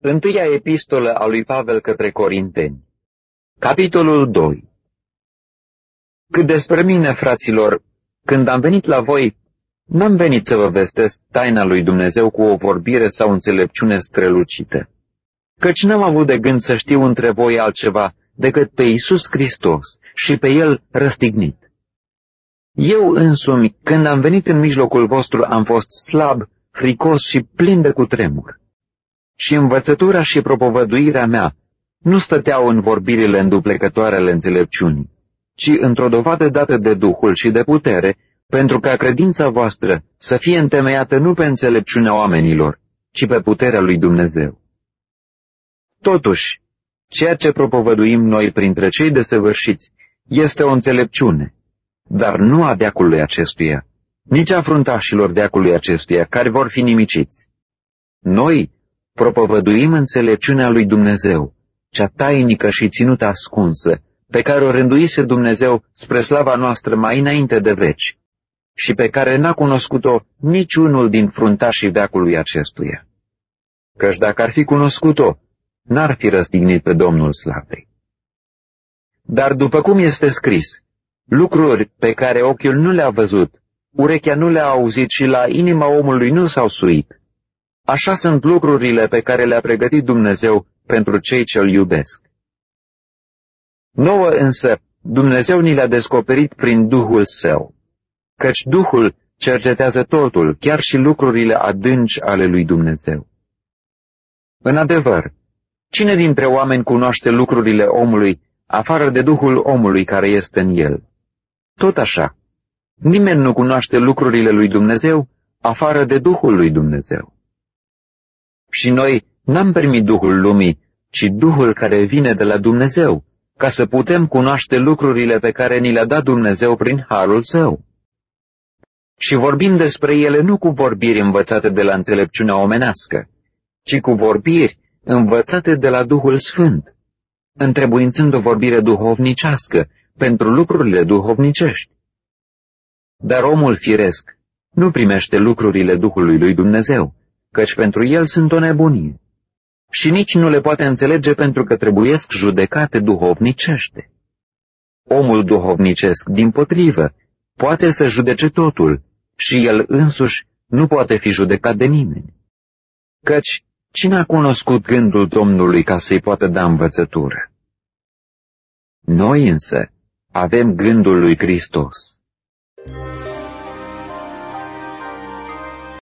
Întâia epistolă a lui Pavel către Corinteni. Capitolul 2 Cât despre mine, fraților, când am venit la voi, n-am venit să vă vestesc taina lui Dumnezeu cu o vorbire sau înțelepciune strălucită, căci n-am avut de gând să știu între voi altceva decât pe Iisus Hristos și pe El răstignit. Eu însumi, când am venit în mijlocul vostru, am fost slab, fricos și plin de cutremur și învățătura și propovăduirea mea nu stăteau în vorbirile înduplecătoare ale înțelepciunii, ci într-o dovadă dată de Duhul și de putere, pentru ca credința voastră să fie întemeiată nu pe înțelepciunea oamenilor, ci pe puterea lui Dumnezeu. Totuși, ceea ce propovăduim noi printre cei desăvârșiți este o înțelepciune, dar nu a deacului acestuia, nici a fruntașilor deacului acestuia, care vor fi nimiciți. Noi propovăduim înțelepciunea lui Dumnezeu, cea tainică și ținută ascunsă, pe care o rânduise Dumnezeu spre slava noastră mai înainte de veci și pe care n-a cunoscut-o niciunul din fruntașii veacului acestuia. Căci dacă ar fi cunoscut-o, n-ar fi răstignit pe Domnul Slavei. Dar după cum este scris, lucruri pe care ochiul nu le-a văzut, urechea nu le-a auzit și la inima omului nu s-au suit, Așa sunt lucrurile pe care le-a pregătit Dumnezeu pentru cei ce îl iubesc. Nouă însă, Dumnezeu ni le-a descoperit prin Duhul Său, căci Duhul cercetează totul, chiar și lucrurile adânci ale lui Dumnezeu. În adevăr, cine dintre oameni cunoaște lucrurile omului, afară de Duhul omului care este în el? Tot așa, nimeni nu cunoaște lucrurile lui Dumnezeu, afară de Duhul lui Dumnezeu. Și noi n-am primit Duhul lumii, ci Duhul care vine de la Dumnezeu, ca să putem cunoaște lucrurile pe care ni le-a dat Dumnezeu prin harul său. Și vorbim despre ele nu cu vorbiri învățate de la înțelepciunea omenească, ci cu vorbiri învățate de la Duhul Sfânt, întrebuințând o vorbire duhovnicească pentru lucrurile duhovnicești. Dar omul firesc nu primește lucrurile Duhului lui Dumnezeu, căci pentru el sunt o nebunie. Și nici nu le poate înțelege pentru că trebuiesc judecate duhovnicește. Omul duhovnicesc, din potrivă, poate să judece totul și el însuși nu poate fi judecat de nimeni. Căci cine a cunoscut gândul Domnului ca să-i poată da învățătură? Noi însă avem gândul lui Hristos.